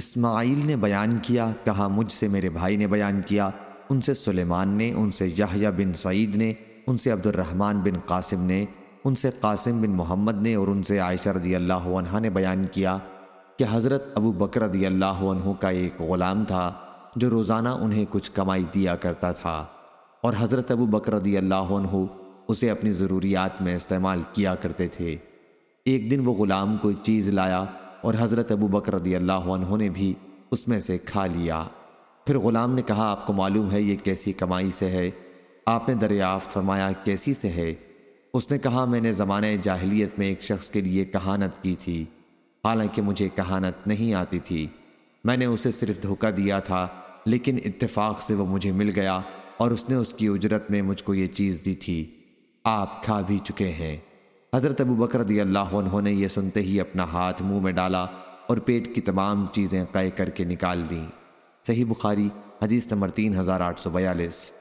اسماعیل نے بیان کیا، کہا، مجھ سے میرے بھائی نے بیان کیا۔ ان سے سلیمان نے، ان سے یحییٰ بن سعید نے، ان سے عبد الرحمن بن قاسم نے، ان سے قاسم بن محمد نے اور ان سے عائشہ رضی اللہ عنہ نے بیان کیا کہ حضرت ابو بکر رضی اللہ عنہ کا ایک غلام تھا جو روزانہ انہیں کچھ کمائی دیا کرتا تھا اور حضرت ابو بکر رضی اللہ عنہ اسے اپنی ضروریات میں استعمال کیا کرتے تھے۔ ایک دن وہ غلام کوئی چیز لایا اور حضرت ابو بکر رضی اللہ عنہ نے بھی اس میں سے کھا لیا۔ پھر غلام نے کہا، آپ کو معلوم ہے یہ کیسی کمائی سے ہے؟ آپ نے دریافت فرمایا، کیسی سے ہے؟ اس نے کہا، میں نے زمانہ جاہلیت میں ایک شخص کے لیے کہانت کی تھی۔ حالانکہ مجھے کہانت نہیں آتی تھی۔ میں نے اسے صرف دھوکہ دیا تھا، لیکن اتفاق سے وہ مجھے مل گیا اور اس نے اس کی اجرت میں مجھ کو یہ چیز دی تھی۔ آپ کھا بھی چکے ہیں۔ حضرت ابو بکر رضی اللہ عنہ نے یہ سنتے ہی اپنا ہاتھ منہ میں ڈالا اور پیٹ کی تمام چیزیں قے کر کے نکال دیں۔ صحیح بخاری، حدیث نمبر تین ہزار آٹھ سو بیالیس۔